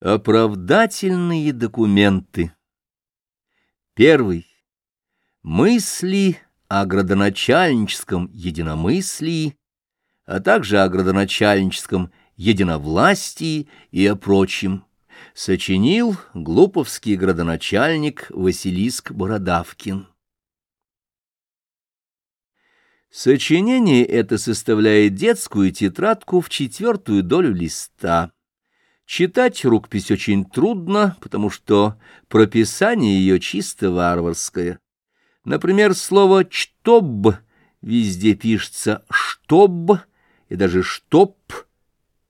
Оправдательные документы. Первый. Мысли о градоначальническом единомыслии, а также о градоначальническом единовластии и о прочем. Сочинил глуповский градоначальник Василиск Бородавкин. Сочинение это составляет детскую тетрадку в четвертую долю листа. Читать рукопись очень трудно, потому что прописание ее чисто варварское. Например, слово «чтоб» везде пишется «штоб» и даже «штоп».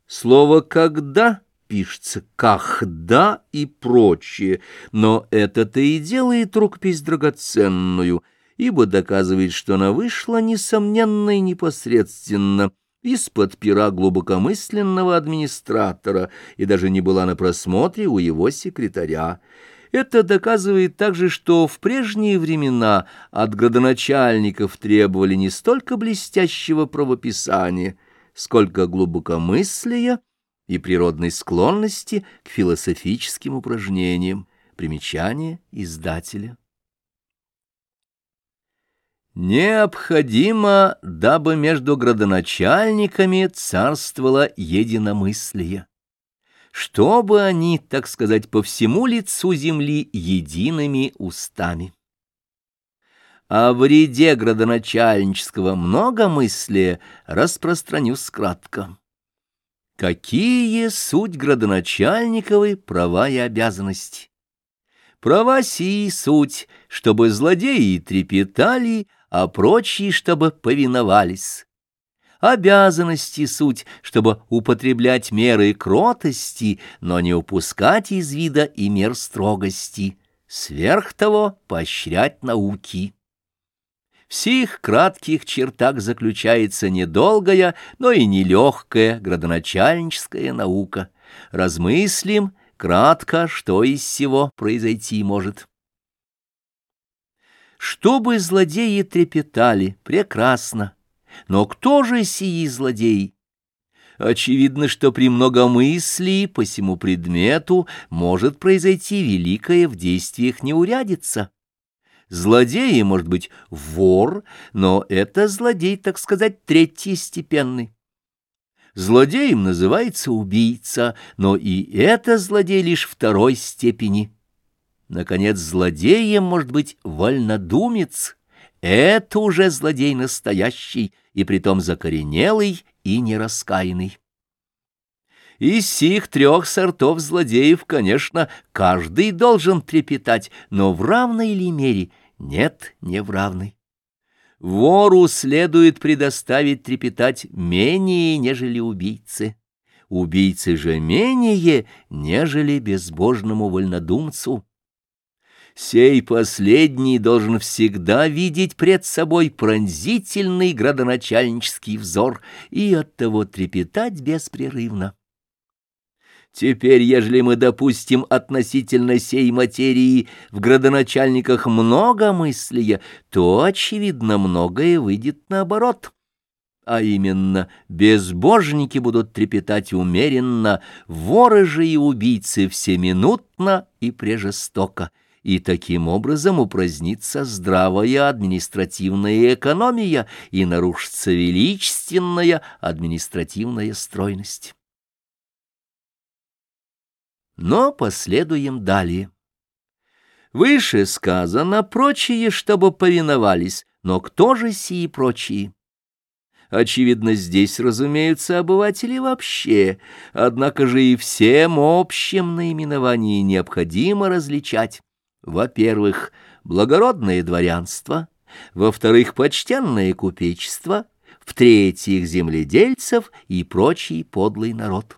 Слово «когда» пишется «кахда» и прочее, но это-то и делает рукопись драгоценную, ибо доказывает, что она вышла несомненно и непосредственно – из-под пера глубокомысленного администратора и даже не была на просмотре у его секретаря. Это доказывает также, что в прежние времена от градоначальников требовали не столько блестящего правописания, сколько глубокомыслия и природной склонности к философическим упражнениям. Примечание издателя. Необходимо, дабы между градоначальниками царствовало единомыслие, чтобы они, так сказать, по всему лицу земли едиными устами. О вреде градоначальнического многомыслия распространюсь кратко. Какие суть градоначальниковой права и обязанности? Права сии суть, чтобы злодеи трепетали, а прочие, чтобы повиновались. Обязанности суть, чтобы употреблять меры кротости, но не упускать из вида и мер строгости, сверх того поощрять науки. В сих кратких чертах заключается недолгая, но и нелегкая градоначальническая наука. Размыслим кратко, что из всего произойти может. Чтобы злодеи трепетали, прекрасно. Но кто же сии злодеи? Очевидно, что при многомыслии по всему предмету может произойти великое в действиях неурядица. Злодей может быть вор, но это злодей, так сказать, третьестепенный. Злодеем называется убийца, но и это злодей лишь второй степени. Наконец, злодеем может быть вольнодумец. Это уже злодей настоящий, и притом закоренелый и нераскаянный. Из сих трех сортов злодеев, конечно, каждый должен трепетать, но в равной ли мере? Нет, не в равной. Вору следует предоставить трепетать менее, нежели убийце. Убийце же менее, нежели безбожному вольнодумцу. Сей последний должен всегда видеть пред собой пронзительный градоначальнический взор и оттого трепетать беспрерывно. Теперь, ежели мы допустим относительно сей материи в градоначальниках много мыслия, то, очевидно, многое выйдет наоборот. А именно, безбожники будут трепетать умеренно, воры же и убийцы всеминутно и прежестоко и таким образом упразднится здравая административная экономия и нарушится величественная административная стройность. Но последуем далее. Выше сказано прочие, чтобы повиновались, но кто же сии прочие? Очевидно, здесь разумеются обыватели вообще, однако же и всем общим наименовании необходимо различать. Во-первых, благородное дворянство, во-вторых, почтенное купечество, в-третьих, земледельцев и прочий подлый народ.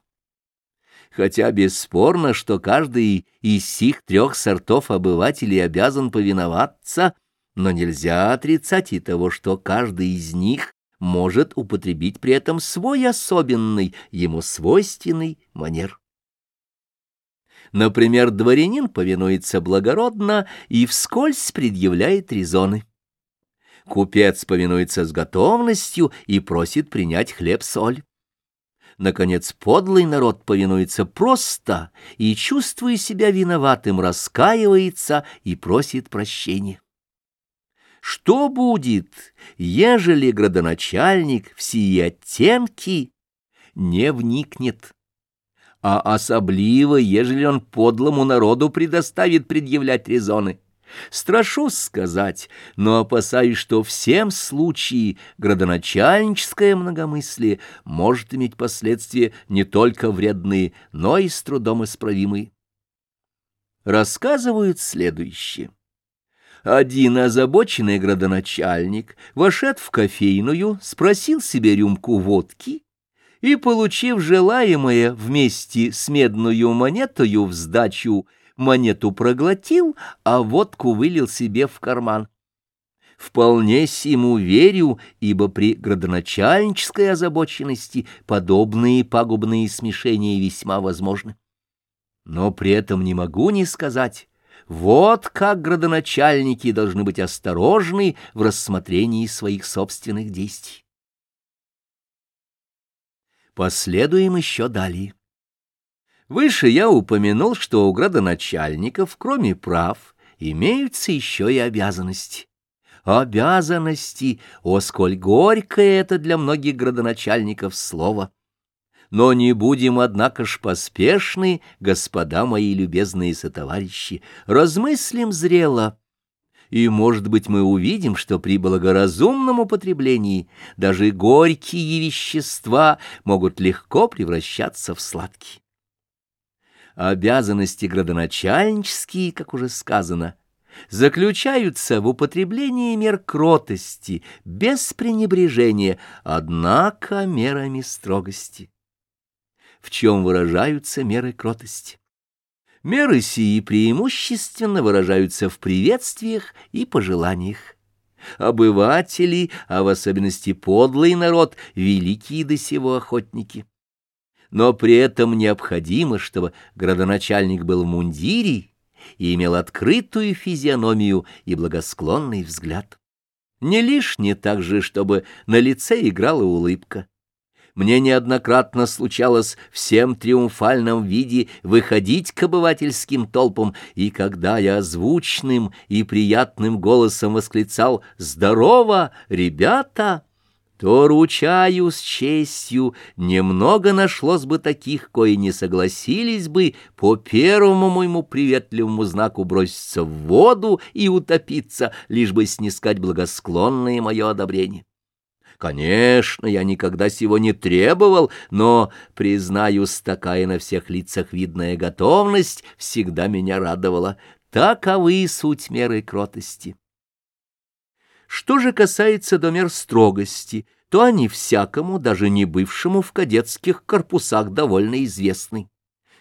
Хотя бесспорно, что каждый из сих трех сортов обывателей обязан повиноваться, но нельзя отрицать и того, что каждый из них может употребить при этом свой особенный, ему свойственный манер. Например, дворянин повинуется благородно и вскользь предъявляет резоны. Купец повинуется с готовностью и просит принять хлеб-соль. Наконец, подлый народ повинуется просто и, чувствуя себя виноватым, раскаивается и просит прощения. Что будет, ежели градоначальник в сии оттенки не вникнет? А особливо, ежели он подлому народу предоставит предъявлять резоны. Страшусь сказать, но опасаюсь, что всем случае градоначальническое многомыслие может иметь последствия не только вредные, но и с трудом исправимые. Рассказывают следующее. Один озабоченный градоначальник, вошед в кофейную, спросил себе рюмку водки и, получив желаемое вместе с медную монетою в сдачу, монету проглотил, а водку вылил себе в карман. Вполне сему верю, ибо при градоначальнической озабоченности подобные пагубные смешения весьма возможны. Но при этом не могу не сказать, вот как градоначальники должны быть осторожны в рассмотрении своих собственных действий. Последуем еще далее. Выше я упомянул, что у градоначальников, кроме прав, имеются еще и обязанности. Обязанности, о, сколь горькое это для многих градоначальников слово! Но не будем, однако ж, поспешны, господа мои любезные сотоварищи, размыслим зрело. И, может быть, мы увидим, что при благоразумном употреблении даже горькие вещества могут легко превращаться в сладкие. Обязанности градоначальнические, как уже сказано, заключаются в употреблении мер кротости, без пренебрежения, однако мерами строгости в чем выражаются меры кротости. Меры сии преимущественно выражаются в приветствиях и пожеланиях. Обыватели, а в особенности подлый народ, великие до сего охотники. Но при этом необходимо, чтобы градоначальник был в мундире и имел открытую физиономию и благосклонный взгляд. Не лишне также, чтобы на лице играла улыбка мне неоднократно случалось всем триумфальном виде выходить к обывательским толпам, и когда я звучным и приятным голосом восклицал «Здорово, ребята!», то, ручаю с честью, немного нашлось бы таких, кои не согласились бы по первому моему приветливому знаку броситься в воду и утопиться, лишь бы снискать благосклонное мое одобрение. Конечно, я никогда сего не требовал, но, признаюсь, такая на всех лицах видная готовность всегда меня радовала. Таковы суть меры кротости. Что же касается до мер строгости, то они всякому, даже не бывшему в кадетских корпусах, довольно известны.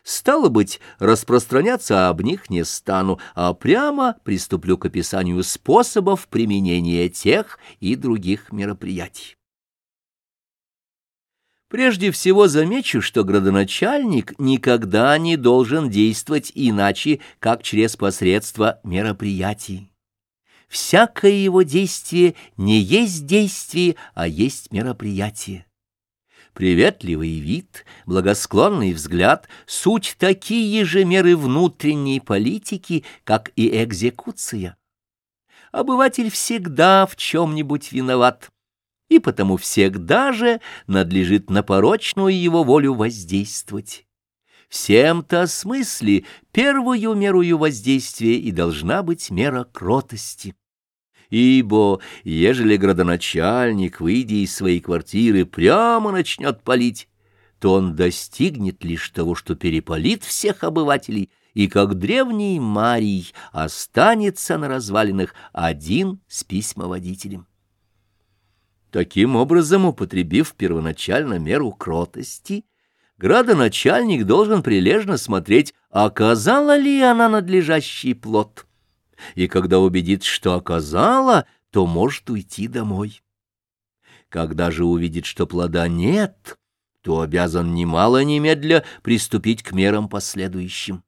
Стало быть, распространяться об них не стану, а прямо приступлю к описанию способов применения тех и других мероприятий. Прежде всего замечу, что градоначальник никогда не должен действовать иначе, как через посредство мероприятий. Всякое его действие не есть действие, а есть мероприятие. Приветливый вид, благосклонный взгляд — суть такие же меры внутренней политики, как и экзекуция. Обыватель всегда в чем-нибудь виноват, и потому всегда же надлежит на порочную его волю воздействовать. Всем-то смысле первую мерою воздействия и должна быть мера кротости. Ибо, ежели градоначальник, выйдя из своей квартиры, прямо начнет палить, то он достигнет лишь того, что перепалит всех обывателей, и, как древний Марий, останется на развалинах один с письмоводителем. Таким образом, употребив первоначально меру кротости, градоначальник должен прилежно смотреть, оказала ли она надлежащий плод и когда убедит, что оказала, то может уйти домой. Когда же увидит, что плода нет, то обязан немало немедля приступить к мерам последующим.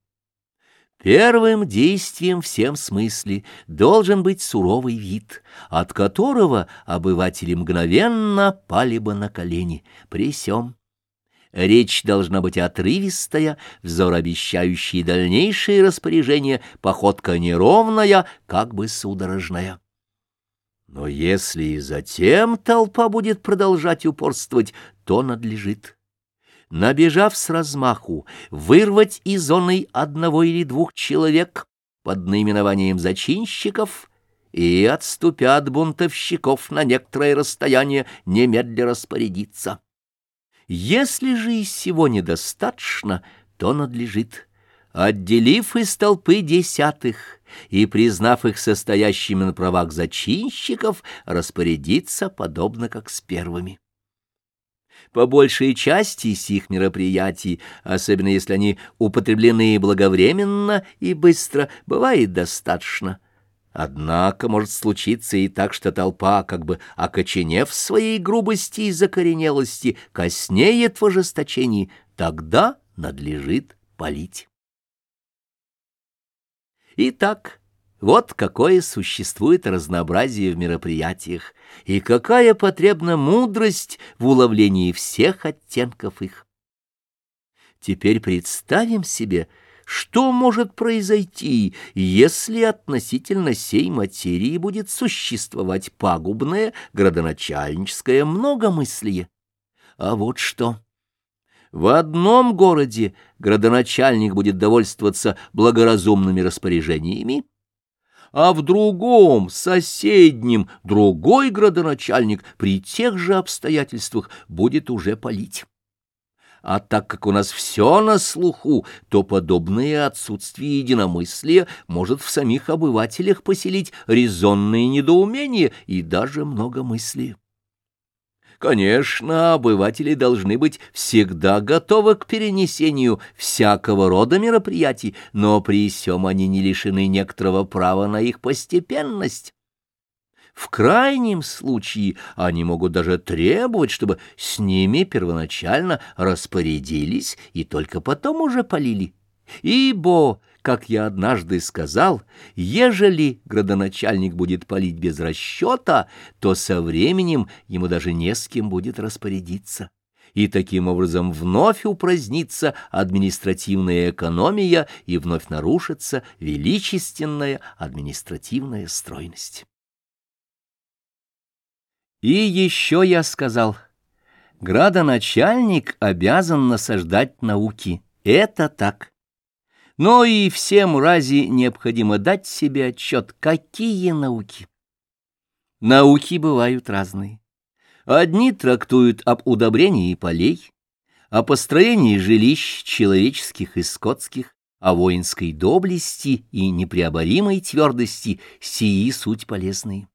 Первым действием всем смысле должен быть суровый вид, от которого обыватели мгновенно пали бы на колени. При сём Речь должна быть отрывистая, взор обещающий дальнейшие распоряжения, походка неровная, как бы судорожная. Но если и затем толпа будет продолжать упорствовать, то надлежит, набежав с размаху, вырвать из зоны одного или двух человек под наименованием зачинщиков и, отступя от бунтовщиков на некоторое расстояние, немедля распорядиться. Если же из всего недостаточно, то надлежит, отделив из толпы десятых и, признав их состоящими на правах зачинщиков, распорядиться подобно как с первыми. По большей части сих мероприятий, особенно если они употреблены благовременно и быстро, бывает достаточно – Однако может случиться и так, что толпа, как бы окоченев в своей грубости и закоренелости, коснеет в ожесточении, тогда надлежит полить. Итак, вот какое существует разнообразие в мероприятиях, и какая потребна мудрость в уловлении всех оттенков их. Теперь представим себе, что может произойти, если относительно сей материи будет существовать пагубное градоначальническое многомыслие? А вот что. В одном городе градоначальник будет довольствоваться благоразумными распоряжениями, а в другом, соседнем, другой градоначальник при тех же обстоятельствах будет уже палить. А так как у нас все на слуху, то подобное отсутствие единомыслия может в самих обывателях поселить резонные недоумения и даже многомыслие. Конечно, обыватели должны быть всегда готовы к перенесению всякого рода мероприятий, но при всем они не лишены некоторого права на их постепенность. В крайнем случае они могут даже требовать, чтобы с ними первоначально распорядились и только потом уже полили. Ибо, как я однажды сказал, ежели градоначальник будет полить без расчета, то со временем ему даже не с кем будет распорядиться. И таким образом вновь упразднится административная экономия и вновь нарушится величественная административная стройность. И еще я сказал, градоначальник обязан насаждать науки. Это так. Но и всем рази необходимо дать себе отчет, какие науки. Науки бывают разные. Одни трактуют об удобрении полей, о построении жилищ человеческих и скотских, о воинской доблести и непреоборимой твердости, сии суть полезные.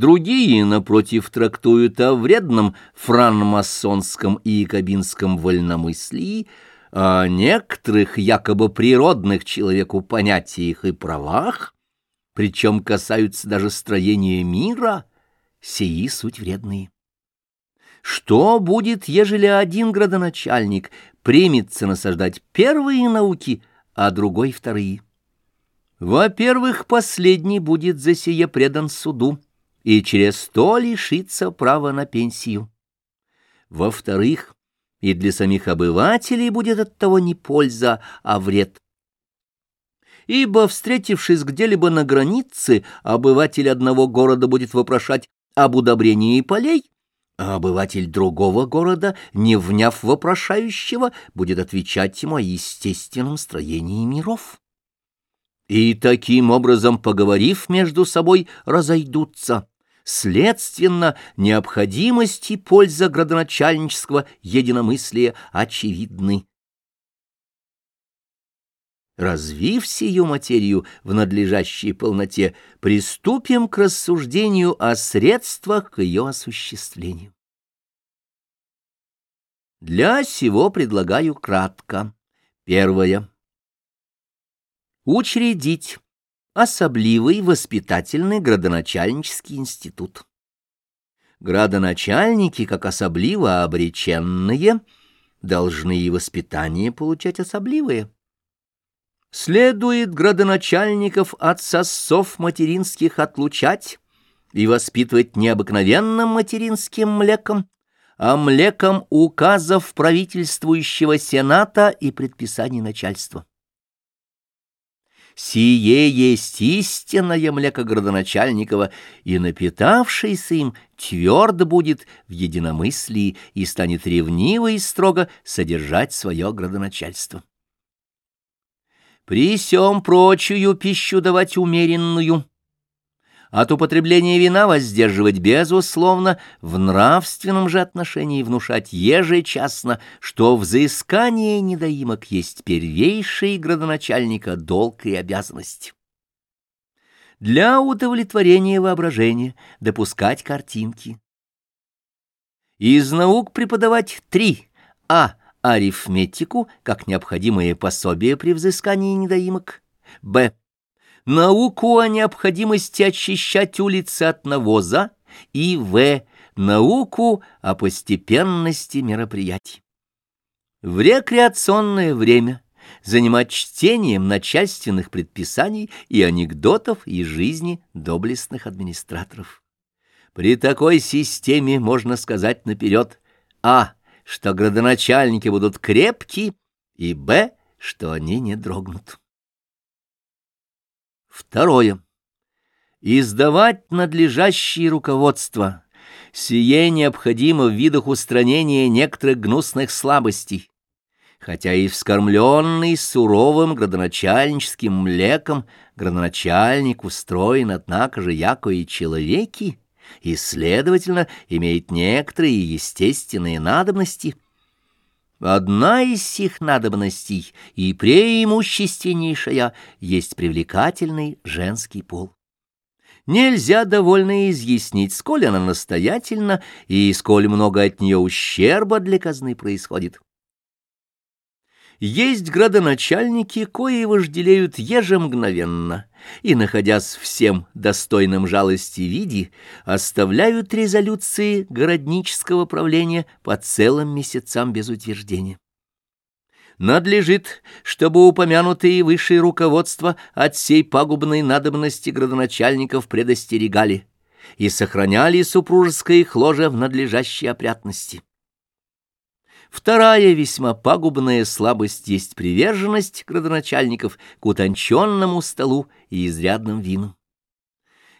Другие, напротив, трактуют о вредном франмасонском и якобинском вольномыслии, о некоторых якобы природных человеку понятиях и правах, причем касаются даже строения мира, сии суть вредные. Что будет, ежели один градоначальник примется насаждать первые науки, а другой — вторые? Во-первых, последний будет за сие предан суду, и через то лишится права на пенсию. Во-вторых, и для самих обывателей будет от того не польза, а вред. Ибо, встретившись где-либо на границе, обыватель одного города будет вопрошать об удобрении полей, а обыватель другого города, не вняв вопрошающего, будет отвечать ему о естественном строении миров. И таким образом, поговорив между собой, разойдутся, Следственно, необходимость и польза градоначальнического единомыслия очевидны. Развив сию материю в надлежащей полноте, приступим к рассуждению о средствах к ее осуществлению. Для сего предлагаю кратко. Первое. Учредить особливый воспитательный градоначальнический институт. Градоначальники, как особливо обреченные, должны и воспитание получать особливое. Следует градоначальников от сосов материнских отлучать и воспитывать необыкновенным материнским млеком, омлеком указов правительствующего Сената и предписаний начальства. Сие есть истинное млеко градоначальникова, и напитавшийся им твердо будет в единомыслии и станет ревниво и строго содержать свое градоначальство. При сём прочую пищу давать умеренную, от употребления вина воздерживать безусловно, в нравственном же отношении внушать ежечасно, что взыскание недоимок есть первейший градоначальника долг и обязанность. Для удовлетворения воображения допускать картинки. Из наук преподавать три а. Арифметику, как необходимое пособие при взыскании недоимок. Б науку о необходимости очищать улицы от навоза и В. науку о постепенности мероприятий. В рекреационное время занимать чтением начальственных предписаний и анекдотов из жизни доблестных администраторов. При такой системе можно сказать наперед а. что градоначальники будут крепки, и б. что они не дрогнут. Второе. Издавать надлежащие руководства. Сие необходимо в видах устранения некоторых гнусных слабостей. Хотя и вскормленный суровым градоначальническим млеком, градоначальник устроен, однако же, яко и человеки, и, следовательно, имеет некоторые естественные надобности — Одна из сих надобностей и преимущественнейшая есть привлекательный женский пол. Нельзя довольно изъяснить, сколь она настоятельна и сколь много от нее ущерба для казны происходит. Есть градоначальники, кои вожделеют ежемгновенно, и, находясь всем достойным жалости виде, оставляют резолюции городнического правления по целым месяцам без утверждения. Надлежит, чтобы упомянутые высшие руководства от сей пагубной надобности градоначальников предостерегали и сохраняли супружеское их ложе в надлежащей опрятности. Вторая весьма пагубная слабость есть приверженность градоначальников к утонченному столу и изрядным винам.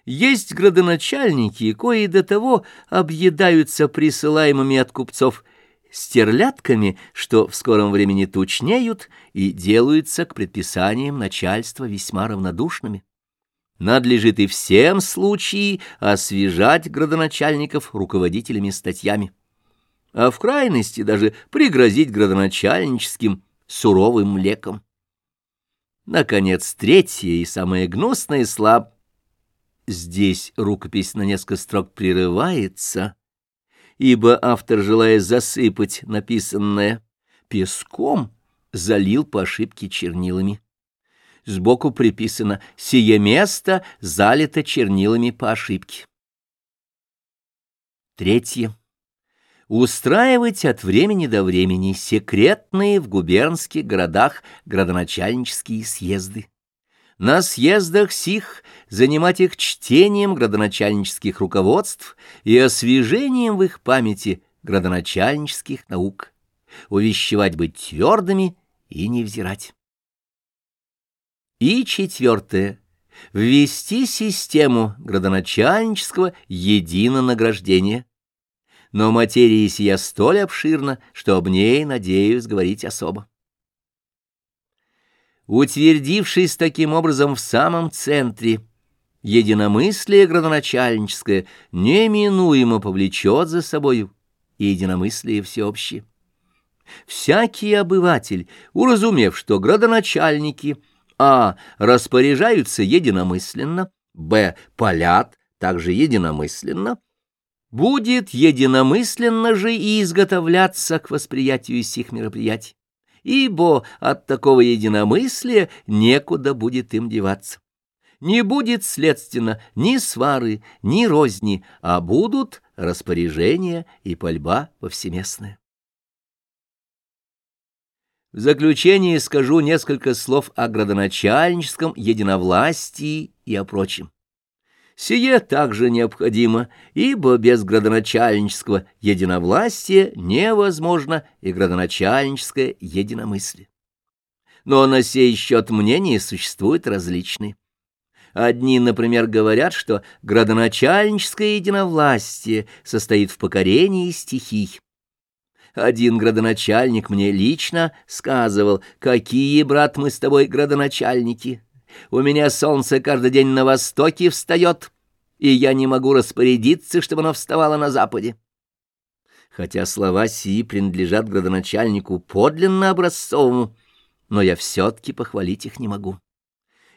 Есть градоначальники, кои до того объедаются присылаемыми от купцов стерлятками, что в скором времени тучнеют и делаются к предписаниям начальства весьма равнодушными. Надлежит и всем случаи освежать градоначальников руководителями статьями а в крайности даже пригрозить градоначальническим суровым леком. Наконец, третье и самое гнусное слаб. Здесь рукопись на несколько строк прерывается, ибо автор, желая засыпать написанное песком, залил по ошибке чернилами. Сбоку приписано «Сие место залито чернилами по ошибке». Третье устраивать от времени до времени секретные в губернских городах градоначальнические съезды. На съездах сих занимать их чтением градоначальнических руководств и освежением в их памяти градоначальнических наук, увещевать быть твердыми и не взирать. И четвертое. Ввести систему градоначальнического единонаграждения но материя сия столь обширна, что об ней надеюсь говорить особо. Утвердившись таким образом в самом центре, единомыслие градоначальническое неминуемо повлечет за собою единомыслие всеобщее. Всякий обыватель, уразумев, что градоначальники а. распоряжаются единомысленно, б. полят также единомысленно, будет единомысленно же и изготовляться к восприятию сих мероприятий, ибо от такого единомыслия некуда будет им деваться. Не будет, следственно, ни свары, ни розни, а будут распоряжения и пальба повсеместная. В заключение скажу несколько слов о градоначальническом единовластии и о прочем. Сие также необходимо, ибо без градоначальнического единовластия невозможно и градоначальническое единомыслие. Но на сей счет мнения существуют различные. Одни, например, говорят, что градоначальническое единовластие состоит в покорении стихий. Один градоначальник мне лично сказывал, какие, брат, мы с тобой градоначальники. У меня солнце каждый день на востоке встает, и я не могу распорядиться, чтобы оно вставало на западе. Хотя слова сии принадлежат градоначальнику подлинно образцовому, но я все-таки похвалить их не могу.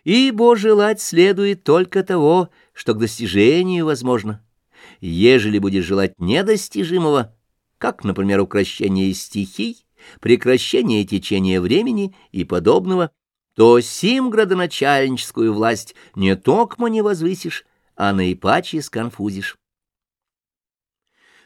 Ибо желать следует только того, что к достижению возможно. Ежели будешь желать недостижимого, как, например, укращение стихий, прекращение течения времени и подобного, то сим градоначальническую власть не токмо не возвысишь, а наипаче сконфузишь.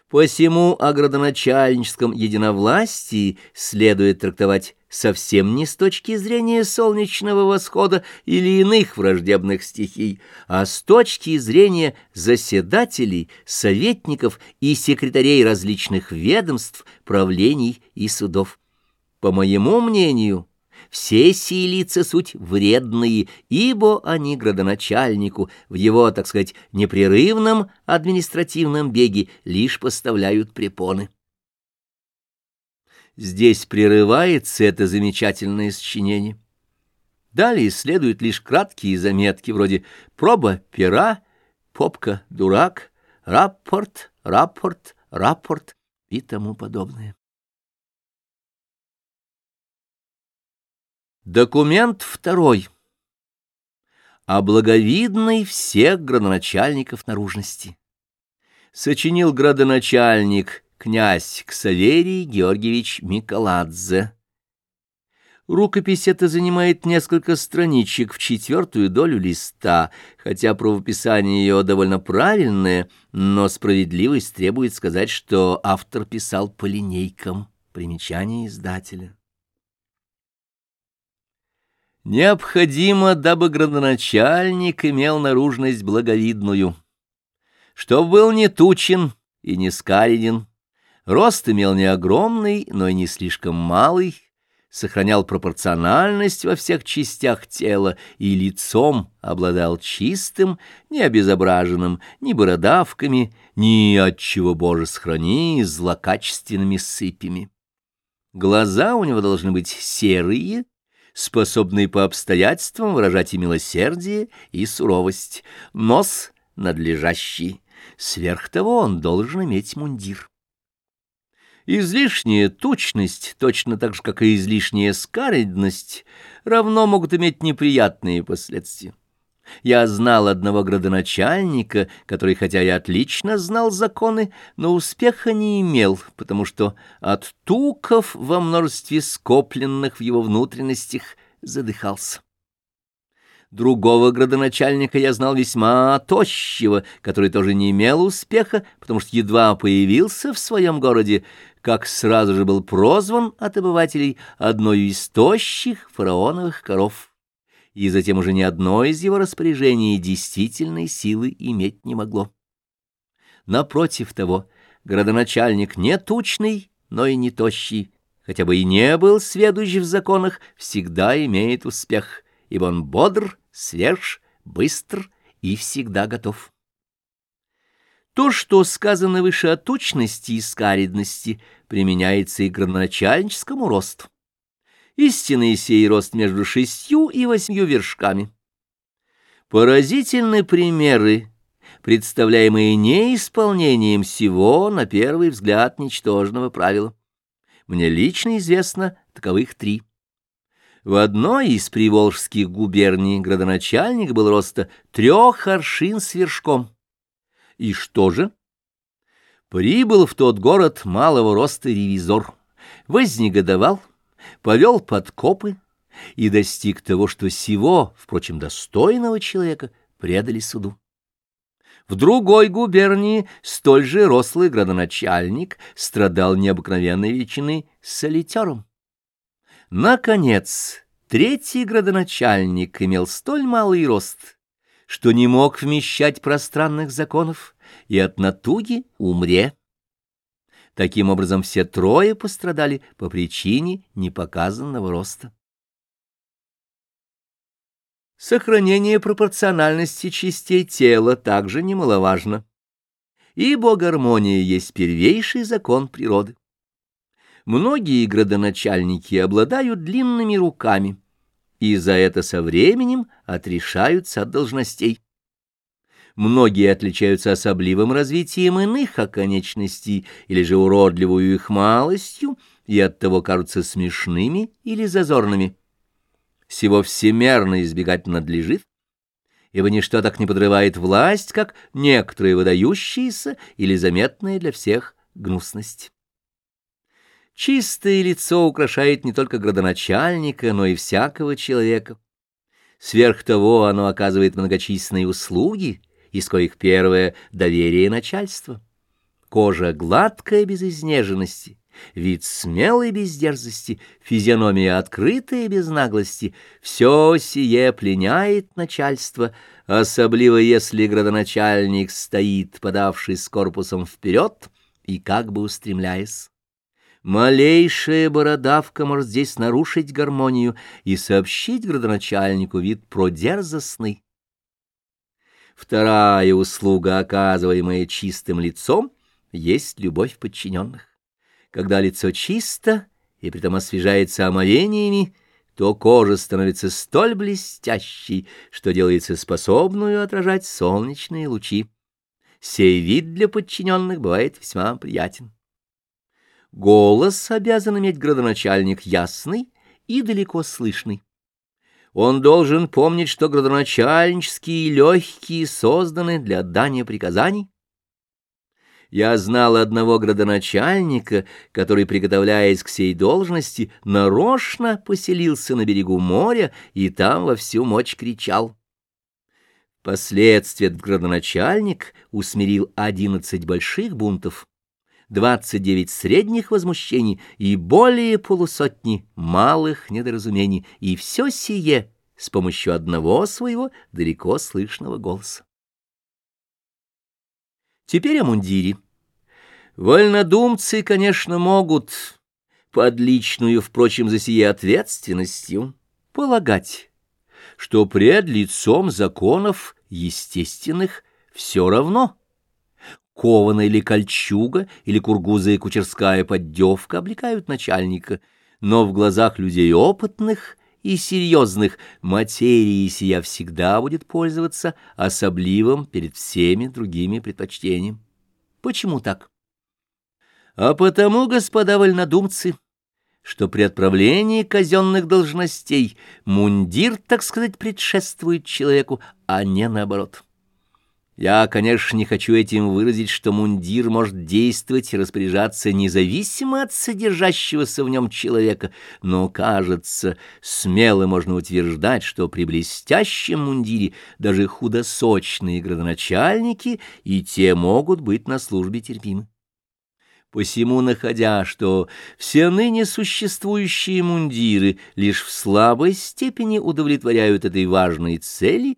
Посему о градоначальническом единовластии следует трактовать совсем не с точки зрения солнечного восхода или иных враждебных стихий, а с точки зрения заседателей, советников и секретарей различных ведомств, правлений и судов. По моему мнению, все сии лица суть вредные, ибо они градоначальнику в его, так сказать, непрерывном административном беге лишь поставляют препоны. Здесь прерывается это замечательное сочинение. Далее следуют лишь краткие заметки, вроде «проба пера», «попка дурак», «рапорт», «рапорт», «рапорт» и тому подобное. Документ второй. О благовидной всех градоначальников наружности. Сочинил градоначальник князь Ксаверий Георгиевич Миколадзе. Рукопись эта занимает несколько страничек в четвертую долю листа, хотя правописание ее довольно правильное, но справедливость требует сказать, что автор писал по линейкам. Примечание издателя. Необходимо, дабы градоначальник имел наружность благовидную, чтоб был не тучен и не скареден, рост имел не огромный, но и не слишком малый, сохранял пропорциональность во всех частях тела и лицом обладал чистым, не обезображенным ни бородавками, ни, отчего, Боже, сохрани, злокачественными сыпями. Глаза у него должны быть серые, способный по обстоятельствам выражать и милосердие, и суровость, нос надлежащий, сверх того он должен иметь мундир. Излишняя точность, точно так же, как и излишняя скаредность, равно могут иметь неприятные последствия. Я знал одного градоначальника, который, хотя и отлично знал законы, но успеха не имел, потому что от туков во множестве скопленных в его внутренностях задыхался. Другого градоначальника я знал весьма тощего, который тоже не имел успеха, потому что едва появился в своем городе, как сразу же был прозван от обывателей одной из тощих фараоновых коров и затем уже ни одно из его распоряжений действительной силы иметь не могло. Напротив того, градоначальник не тучный, но и не тощий, хотя бы и не был сведущ в законах, всегда имеет успех, ибо он бодр, свеж, быстр и всегда готов. То, что сказано выше о тучности и скаридности, применяется и к градоначальническому росту истинный сей рост между шестью и восьмью вершками. Поразительны примеры, представляемые неисполнением всего, на первый взгляд, ничтожного правила. Мне лично известно таковых три. В одной из приволжских губерний градоначальник был роста трех аршин с вершком. И что же? Прибыл в тот город малого роста ревизор, вознегодовал, повел подкопы и достиг того, что сего, впрочем, достойного человека, предали суду. В другой губернии столь же рослый градоначальник страдал необыкновенной величины солитером. Наконец, третий градоначальник имел столь малый рост, что не мог вмещать пространных законов, и от натуги умре. Таким образом, все трое пострадали по причине непоказанного роста. Сохранение пропорциональности частей тела также немаловажно, ибо гармония есть первейший закон природы. Многие градоначальники обладают длинными руками, и за это со временем отрешаются от должностей. Многие отличаются особливым развитием иных оконечностей или же уродливую их малостью, и оттого кажутся смешными или зазорными. Всего всемерно избегать надлежит, ибо ничто так не подрывает власть, как некоторые выдающиеся или заметные для всех гнусность. Чистое лицо украшает не только градоначальника, но и всякого человека. Сверх того оно оказывает многочисленные услуги, из коих первое — доверие начальства. Кожа гладкая без изнеженности, вид смелый без дерзости, физиономия открытая без наглости — все сие пленяет начальство, особливо если градоначальник стоит, подавшись корпусом вперед и как бы устремляясь. Малейшая бородавка может здесь нарушить гармонию и сообщить градоначальнику вид продерзостный. Вторая услуга, оказываемая чистым лицом, есть любовь подчиненных. Когда лицо чисто и притом освежается омовениями, то кожа становится столь блестящей, что делается способную отражать солнечные лучи. Сей вид для подчиненных бывает весьма приятен. Голос обязан иметь градоначальник ясный и далеко слышный. Он должен помнить, что градоначальнические легкие созданы для отдания приказаний. Я знал одного градоначальника, который, приготовляясь к сей должности, нарочно поселился на берегу моря и там во всю мощь кричал. Впоследствии этот градоначальник усмирил одиннадцать больших бунтов, двадцать девять средних возмущений и более полусотни малых недоразумений, и все сие с помощью одного своего далеко слышного голоса. Теперь о мундире. Вольнодумцы, конечно, могут, под личную, впрочем, за сие ответственностью, полагать, что пред лицом законов естественных все равно — кованая или кольчуга, или кургуза и кучерская поддевка облекают начальника, но в глазах людей опытных и серьезных материи сия всегда будет пользоваться особливым перед всеми другими предпочтением. Почему так? А потому, господа вольнодумцы, что при отправлении казенных должностей мундир, так сказать, предшествует человеку, а не наоборот. Я, конечно, не хочу этим выразить, что мундир может действовать и распоряжаться независимо от содержащегося в нем человека, но, кажется, смело можно утверждать, что при блестящем мундире даже худосочные градоначальники и те могут быть на службе терпимы. Посему, находя, что все ныне существующие мундиры лишь в слабой степени удовлетворяют этой важной цели,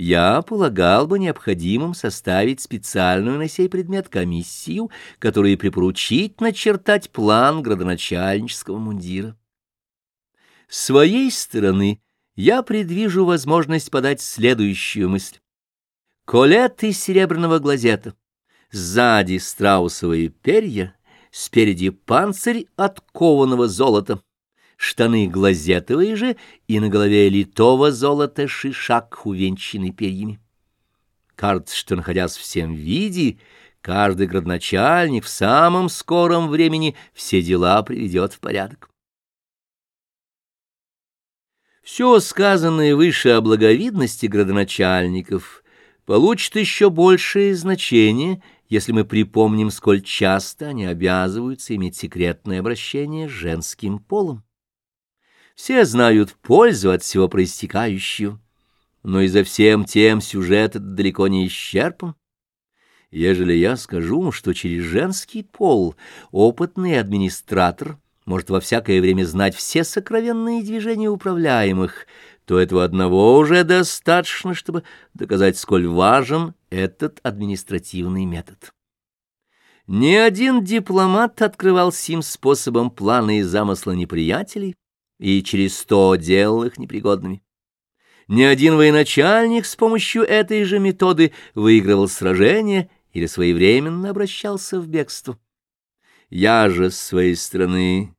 я полагал бы необходимым составить специальную на сей предмет комиссию, которая припоручить начертать план градоначальнического мундира. С своей стороны я предвижу возможность подать следующую мысль. Колет из серебряного глазета, сзади страусовые перья, спереди панцирь от кованого золота — штаны глазетовые же, и на голове литого золота шишак, увенчанный перьями. Кажется, что, находясь в всем виде, каждый градоначальник в самом скором времени все дела приведет в порядок. Все сказанное выше о благовидности градоначальников получит еще большее значение, если мы припомним, сколь часто они обязываются иметь секретное обращение с женским полом. Все знают пользу от всего проистекающего, но и за всем тем сюжет этот далеко не исчерпан. Ежели я скажу, что через женский пол опытный администратор может во всякое время знать все сокровенные движения управляемых, то этого одного уже достаточно, чтобы доказать, сколь важен этот административный метод. Ни один дипломат открывал сим способом планы и замысла неприятелей и через сто делал их непригодными. Ни один военачальник с помощью этой же методы выигрывал сражение или своевременно обращался в бегство. Я же, с своей стороны,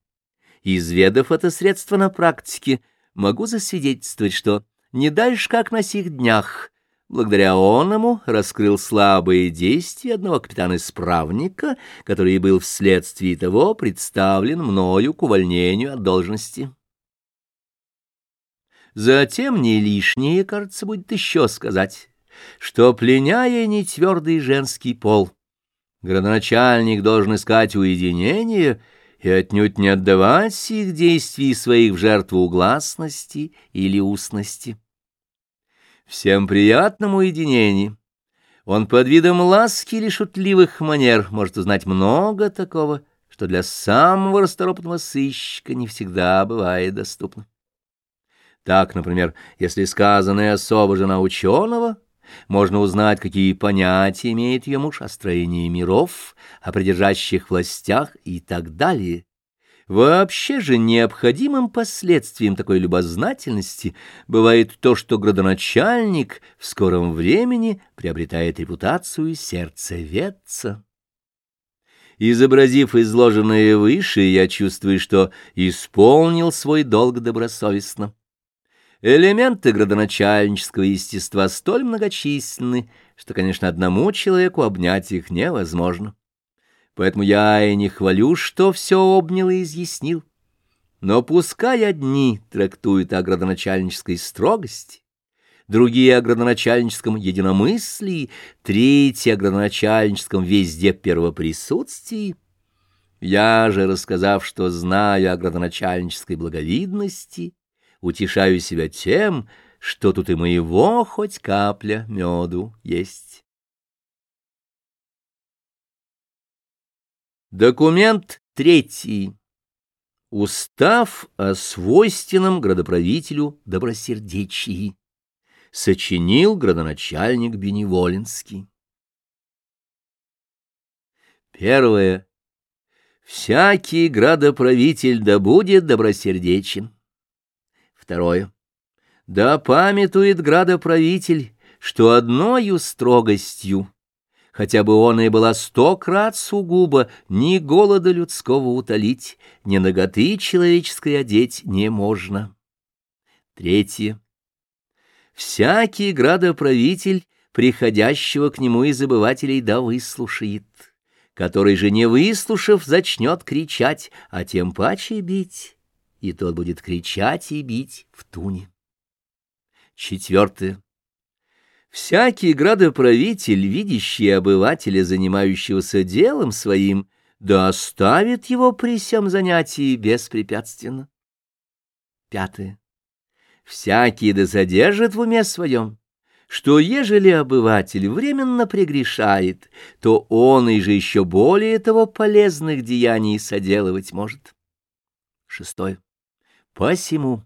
изведав это средство на практике, могу засвидетельствовать, что не дальше, как на сих днях, благодаря оному раскрыл слабые действия одного капитана-исправника, который был вследствие того представлен мною к увольнению от должности. Затем не лишнее, кажется, будет еще сказать, что, пленяя нетвердый женский пол, градоначальник должен искать уединение и отнюдь не отдавать сих действий своих в жертву гласности или устности. Всем приятному уединении он под видом ласки или шутливых манер может узнать много такого, что для самого расторопного сыщика не всегда бывает доступно. Так, например, если сказанная особо жена ученого, можно узнать, какие понятия имеет ее муж о строении миров, о придержащих властях и так далее. Вообще же необходимым последствием такой любознательности бывает то, что градоначальник в скором времени приобретает репутацию сердцеведца. Изобразив изложенное выше, я чувствую, что исполнил свой долг добросовестно. Элементы градоначальнического естества столь многочисленны, что, конечно, одному человеку обнять их невозможно. Поэтому я и не хвалю, что все обнял и изъяснил. Но пускай одни трактуют о градоначальнической строгости, другие о градоначальническом единомыслии, третьи о градоначальническом везде первоприсутствии, я же, рассказав, что знаю о градоначальнической благовидности, утешаю себя тем, что тут и моего хоть капля меду есть. Документ третий. Устав о свойственном градоправителю добросердечии. Сочинил градоначальник Беневолинский. Первое. Всякий градоправитель да будет добросердечен. Второе. Да памятует градоправитель, что одною строгостью, хотя бы он и была сто крат сугубо, ни голода людского утолить, ни ноготы человеческой одеть не можно. Третье. Всякий градоправитель, приходящего к нему из забывателей, да выслушает, который же, не выслушав, зачнет кричать, а тем паче бить и тот будет кричать и бить в туне. Четвертое. Всякий градоправитель, видящий обывателя, занимающегося делом своим, да оставит его при всем занятии беспрепятственно. Пятое. Всякий да задержит в уме своем, что ежели обыватель временно прегрешает, то он и же еще более того полезных деяний соделывать может. Шестое. Посему,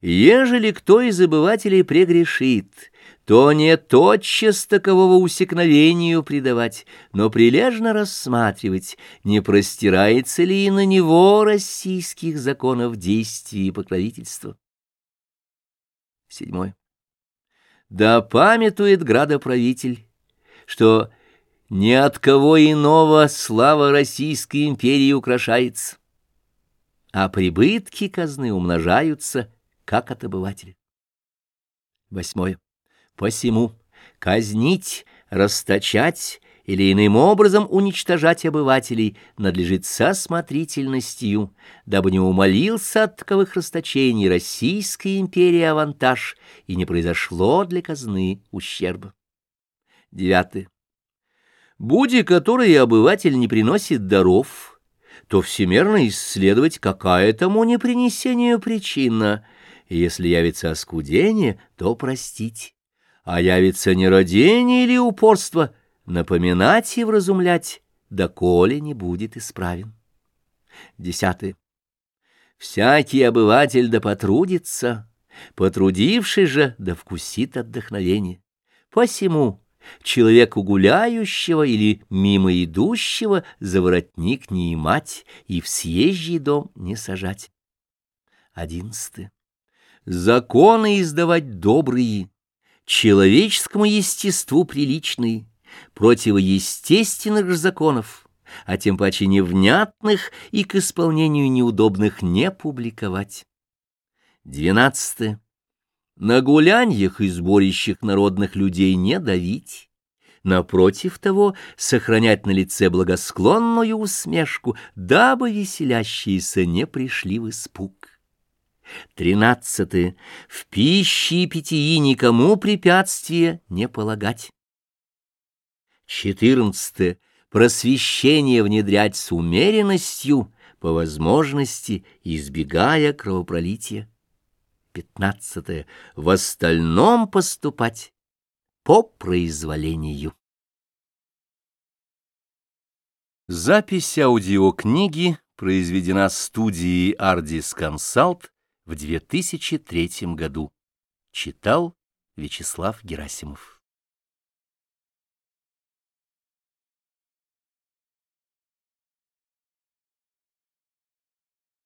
ежели кто из обывателей прегрешит, то не тотчас такового усекновению предавать, но прилежно рассматривать, не простирается ли и на него российских законов действий и покровительства. Седьмой. Да памятует градоправитель, что ни от кого иного слава Российской империи украшается а прибытки казны умножаются, как от обывателя. Восьмое. Посему казнить, расточать или иным образом уничтожать обывателей надлежит со смотрительностью, дабы не умолился от таковых расточений Российской империи авантаж и не произошло для казны ущерба. Девятое. Буди, который обыватель не приносит даров, то всемерно исследовать, какая тому непринесению причина. если явится оскудение, то простить. А явится нерадение или упорство, напоминать и вразумлять, доколе не будет исправен. Десятое. Всякий обыватель да потрудится, Потрудивший же да вкусит отдохновение. Посему человеку гуляющего или мимо идущего за воротник не имать и в съезжий дом не сажать. Одиннадцатое. Законы издавать добрые, человеческому естеству приличные, противоестественных же законов, а тем паче невнятных и к исполнению неудобных не публиковать. Двенадцатое. На гуляньях и сборищах народных людей не давить, напротив того, сохранять на лице благосклонную усмешку, дабы веселящиеся не пришли в испуг. Тринадцатое. В пище и питьи никому препятствия не полагать. Четырнадцатое. Просвещение внедрять с умеренностью, по возможности избегая кровопролития. Пятнадцатое. В остальном поступать по произволению. Запись аудиокниги произведена студией Ardis Consult в 2003 году. Читал Вячеслав Герасимов.